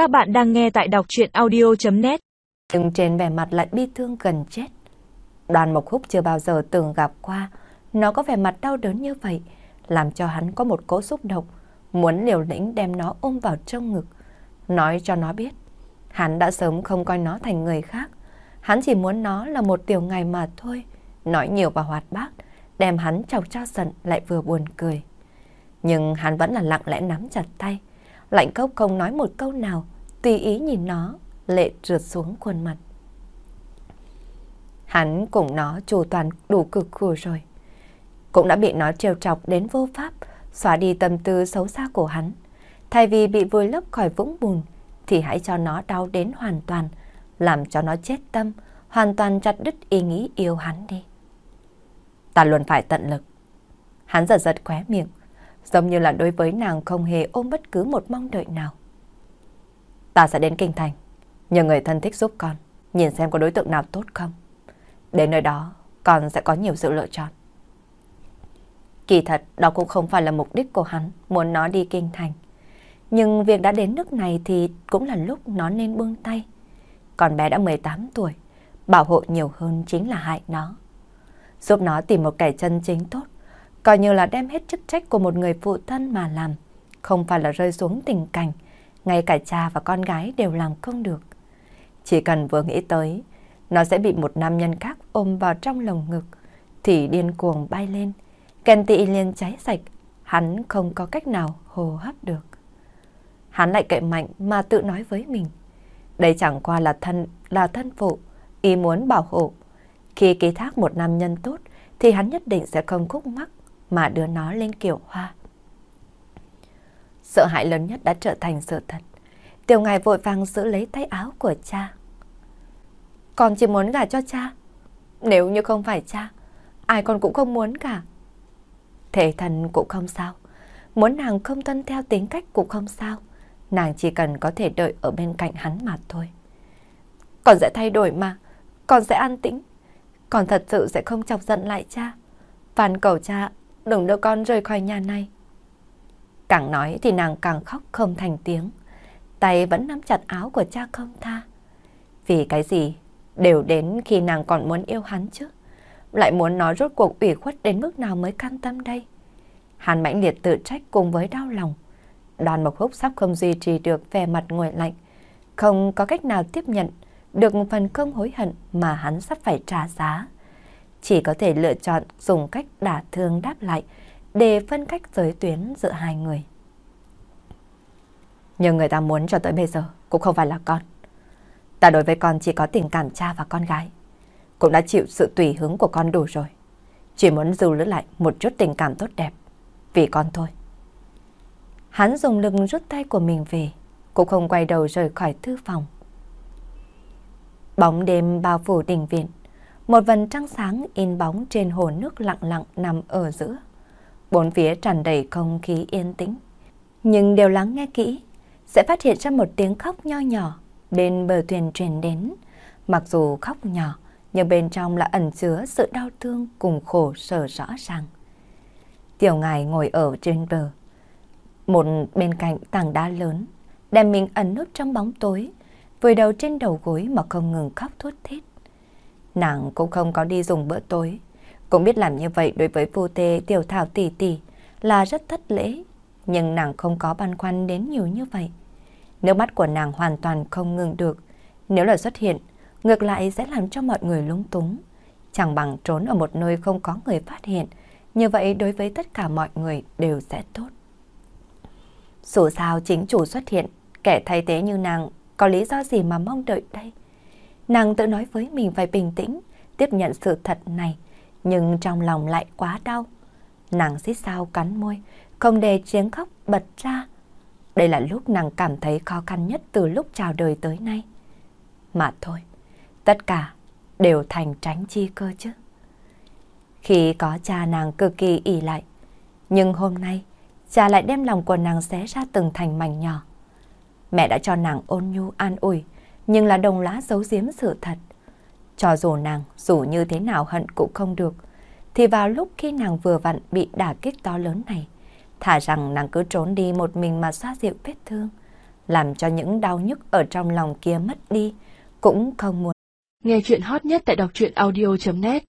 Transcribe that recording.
Các bạn đang nghe tại đọc chuyện audio.net Nhưng trên vẻ mặt lại bi thương gần chết. Đoàn Mộc Húc chưa bao giờ từng gặp qua, nó có vẻ mặt đau đớn như vậy, làm cho hắn có một cỗ xúc động, muốn liều lĩnh đem nó ôm vào trong ngực, nói cho nó biết. Hắn đã sớm không coi nó thành người khác, hắn chỉ muốn nó là một tiểu ngày mà thôi, nói nhiều và hoạt bát, đem hắn chọc cho giận lại vừa buồn cười. Nhưng hắn vẫn là lặng lẽ nắm chặt tay, lạnh cốc không nói một câu nào, tùy ý nhìn nó, lệ trượt xuống khuôn mặt. Hắn cùng nó chủ toàn đủ cực khổ rồi. Cũng đã bị nó trêu chọc đến vô pháp, xóa đi tâm tư xấu xa của hắn. Thay vì bị vùi lấp khỏi vũng bùn, thì hãy cho nó đau đến hoàn toàn, làm cho nó chết tâm, hoàn toàn chặt đứt ý nghĩ yêu hắn đi. Ta luôn phải tận lực. Hắn giật giật khóe miệng, giống như là đối với nàng không hề ôm bất cứ một mong đợi nào. Ta sẽ đến Kinh Thành, nhờ người thân thích giúp con, nhìn xem có đối tượng nào tốt không. Đến nơi đó, con sẽ có nhiều sự lựa chọn. Kỳ thật, đó cũng không phải là mục đích của hắn, muốn nó đi Kinh Thành. Nhưng việc đã đến nước này thì cũng là lúc nó nên buông tay. Con bé đã 18 tuổi, bảo hộ nhiều hơn chính là hại nó. Giúp nó tìm một kẻ chân chính tốt, coi như là đem hết chức trách của một người phụ thân mà làm, không phải là rơi xuống tình cảnh, ngay cả cha và con gái đều làm không được. Chỉ cần vừa nghĩ tới, nó sẽ bị một nam nhân khác ôm vào trong lồng ngực, thì điên cuồng bay lên, kèn tị liền cháy sạch, hắn không có cách nào hô hấp được. Hắn lại cậy mạnh mà tự nói với mình, đây chẳng qua là thân là thân phụ, ý muốn bảo hộ. Khi ký thác một nam nhân tốt, thì hắn nhất định sẽ không khúc mắc mà đưa nó lên kiểu hoa. Sợ hãi lớn nhất đã trở thành sự thật. Tiểu ngài vội vàng giữ lấy tay áo của cha. Con chỉ muốn gả cho cha. Nếu như không phải cha, ai con cũng không muốn cả. Thể thần cũng không sao. Muốn nàng không tuân theo tính cách cũng không sao. Nàng chỉ cần có thể đợi ở bên cạnh hắn mà thôi. Con sẽ thay đổi mà. Con sẽ an tĩnh. Con thật sự sẽ không chọc giận lại cha. Phàn cầu cha đừng đưa con rời khỏi nhà này. Càng nói thì nàng càng khóc không thành tiếng. Tay vẫn nắm chặt áo của cha không tha. Vì cái gì đều đến khi nàng còn muốn yêu hắn chứ. Lại muốn nói rốt cuộc ủy khuất đến mức nào mới can tâm đây. Hắn mãnh liệt tự trách cùng với đau lòng. Đoàn Mộc Húc sắp không duy trì được vẻ mặt nguội lạnh. Không có cách nào tiếp nhận được phần không hối hận mà hắn sắp phải trả giá. Chỉ có thể lựa chọn dùng cách đả thương đáp lại để phân cách giới tuyến giữa hai người. Nhưng người ta muốn cho tới bây giờ cũng không phải là con. Ta đối với con chỉ có tình cảm cha và con gái. Cũng đã chịu sự tùy hứng của con đủ rồi. Chỉ muốn dù lữ lại một chút tình cảm tốt đẹp. Vì con thôi. Hắn dùng lực rút tay của mình về. Cũng không quay đầu rời khỏi thư phòng. Bóng đêm bao phủ đình viện. Một vần trăng sáng in bóng trên hồ nước lặng lặng nằm ở giữa. Bốn phía tràn đầy không khí yên tĩnh. Nhưng đều lắng nghe kỹ, sẽ phát hiện ra một tiếng khóc nho nhỏ bên bờ thuyền truyền đến. Mặc dù khóc nhỏ, nhưng bên trong là ẩn chứa sự đau thương cùng khổ sở rõ ràng. Tiểu ngài ngồi ở trên bờ, một bên cạnh tảng đá lớn, đem mình ẩn nút trong bóng tối, vùi đầu trên đầu gối mà không ngừng khóc thút thít. Nàng cũng không có đi dùng bữa tối, cũng biết làm như vậy đối với vô tê tiểu thảo tỷ tỷ là rất thất lễ, nhưng nàng không có băn khoăn đến nhiều như vậy. Nước mắt của nàng hoàn toàn không ngừng được, nếu là xuất hiện, ngược lại sẽ làm cho mọi người lung túng. Chẳng bằng trốn ở một nơi không có người phát hiện, như vậy đối với tất cả mọi người đều sẽ tốt. Dù sao chính chủ xuất hiện, kẻ thay thế như nàng có lý do gì mà mong đợi đây? Nàng tự nói với mình phải bình tĩnh, tiếp nhận sự thật này, nhưng trong lòng lại quá đau. Nàng xít sao cắn môi, không để tiếng khóc bật ra. Đây là lúc nàng cảm thấy khó khăn nhất từ lúc chào đời tới nay. Mà thôi, tất cả đều thành tránh chi cơ chứ. Khi có cha nàng cực kỳ ỉ lại, nhưng hôm nay cha lại đem lòng của nàng xé ra từng thành mảnh nhỏ. Mẹ đã cho nàng ôn nhu an ủi, nhưng là đồng lá giấu giếm sự thật. Cho dù nàng dù như thế nào hận cũng không được, thì vào lúc khi nàng vừa vặn bị đả kích to lớn này, thả rằng nàng cứ trốn đi một mình mà xoa dịu vết thương, làm cho những đau nhức ở trong lòng kia mất đi, cũng không muốn. Nghe chuyện hot nhất tại đọc truyện audio.net